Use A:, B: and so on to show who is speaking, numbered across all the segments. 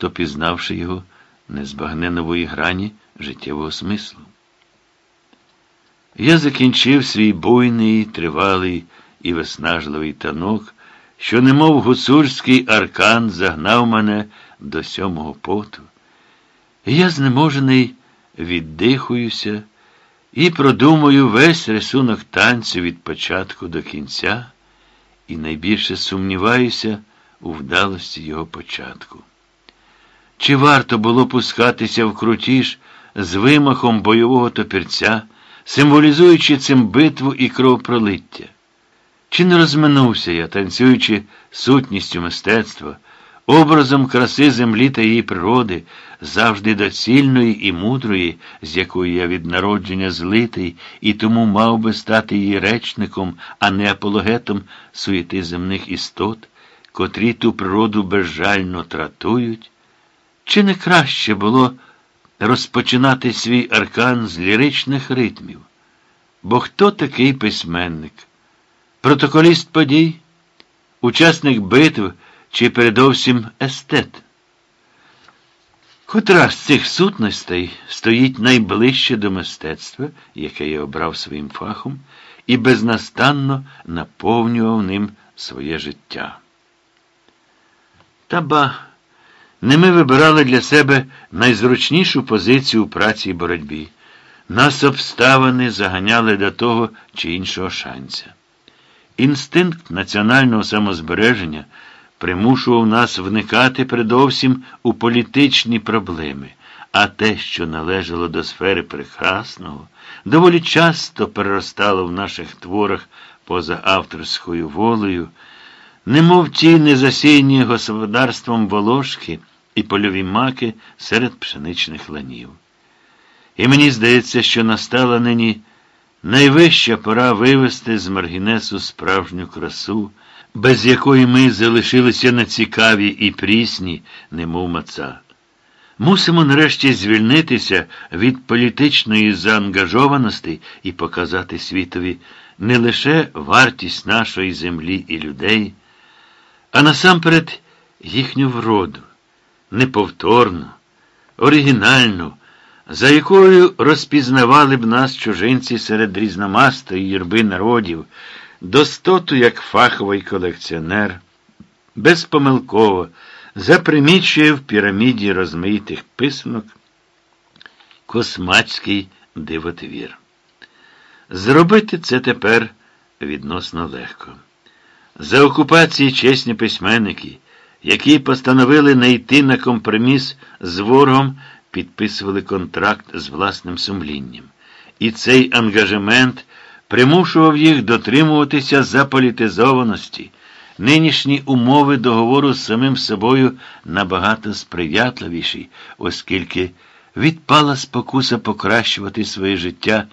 A: хто, пізнавши його, не збагне нової грані життєвого смислу. Я закінчив свій буйний, тривалий і виснажливий танок, що, немов гуцульський аркан, загнав мене до сьомого поту. І я знеможений віддихуюся і продумую весь рисунок танцю від початку до кінця, і найбільше сумніваюся у вдалості його початку. Чи варто було пускатися в крутіж з вимахом бойового топірця, символізуючи цим битву і кровопролиття? Чи не розминувся я, танцюючи сутністю мистецтва, образом краси землі та її природи, завжди доцільної і мудрої, з якою я від народження злитий, і тому мав би стати її речником, а не апологетом суєти земних істот, котрі ту природу безжально тратують? Чи не краще було розпочинати свій аркан з ліричних ритмів? Бо хто такий письменник? Протоколіст подій, учасник битв чи передовсім естет? Котра з цих сутностей стоїть найближче до мистецтва, яке я обрав своїм фахом, і безнастанно наповнював ним своє життя. Та ба, не ми вибирали для себе найзручнішу позицію у праці і боротьбі. Нас обставини заганяли до того чи іншого шанця. Інстинкт національного самозбереження примушував нас вникати передовсім у політичні проблеми, а те, що належало до сфери прекрасного, доволі часто переростало в наших творах поза авторською волею, немов ті незасіяні господарством волошки і польові маки серед пшеничних ланів. І мені здається, що настала нині найвища пора вивести з маргінесу справжню красу, без якої ми залишилися на цікаві і прісні, немов маца. Мусимо нарешті звільнитися від політичної заангажованості і показати світові не лише вартість нашої землі і людей, а насамперед їхню вроду, неповторну, оригінальну, за якою розпізнавали б нас чужинці серед різномастої юрби народів, достоту як фаховий колекціонер, безпомилково запримічує в піраміді розмитих писанок космацький дивотвір. Зробити це тепер відносно легко. За окупації чесні письменники, які постановили не йти на компроміс з ворогом, підписували контракт з власним сумлінням. І цей ангажемент примушував їх дотримуватися заполітизованості. Нинішні умови договору з самим собою набагато сприятливіші, оскільки відпала спокуса покращувати своє життя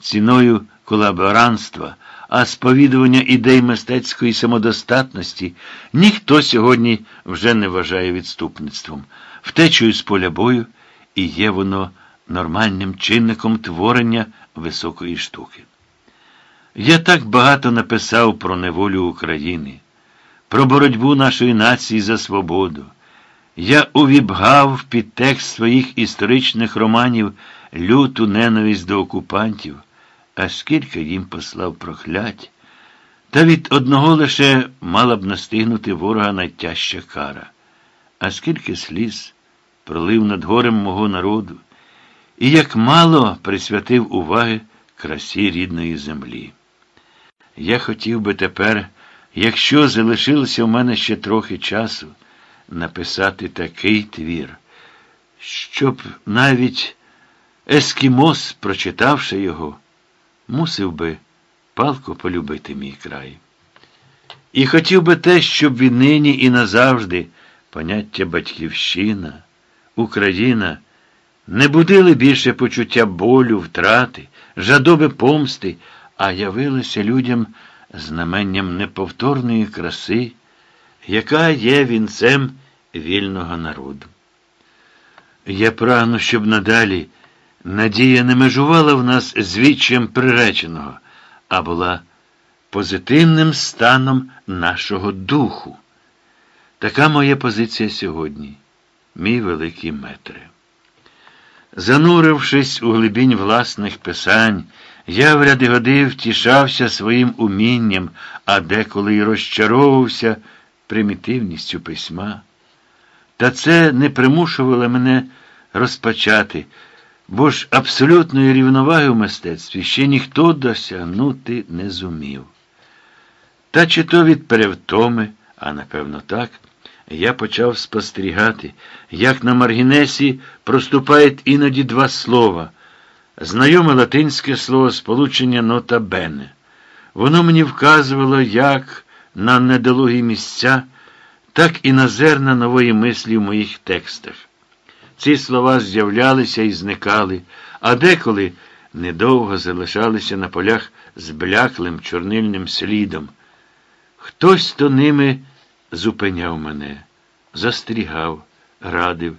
A: ціною колаборанства, а сповідування ідей мистецької самодостатності ніхто сьогодні вже не вважає відступництвом, втечою з поля бою, і є воно нормальним чинником творення високої штуки. Я так багато написав про неволю України, про боротьбу нашої нації за свободу. Я увібгав в підтекст своїх історичних романів люту ненависть до окупантів, а скільки їм послав проклять, та від одного лише мала б настигнути ворога найтяжча кара, а скільки сліз пролив над горем мого народу, і як мало присвятив уваги красі рідної землі. Я хотів би тепер, якщо залишилося в мене ще трохи часу, написати такий твір, щоб навіть Ескімос, прочитавши його, мусив би палко полюбити мій край. І хотів би те, щоб віднині і назавжди поняття батьківщина, Україна не будили більше почуття болю, втрати, жадоби помсти а явилися людям знаменням неповторної краси, яка є вінцем вільного народу. Я прагну, щоб надалі надія не межувала в нас звідчям приреченого, а була позитивним станом нашого духу. Така моя позиція сьогодні. мій великий метре. Занурившись у глибінь власних писань, я в ряди годи втішався своїм умінням, а деколи й розчаровувався примітивністю письма. Та це не примушувало мене розпочати, бо ж абсолютної рівноваги в мистецтві ще ніхто досягнути не зумів. Та чи то від перевтоми, а напевно так, я почав спостерігати, як на маргінесі проступають іноді два слова. Знайоме латинське слово сполучення нота бене. Воно мені вказувало як на недолугі місця, так і на зерна нової мислі в моїх текстах. Ці слова з'являлися і зникали, а деколи недовго залишалися на полях з бляклим чорнильним слідом. Хтось то ними зупиняв мене, застерігав, радив.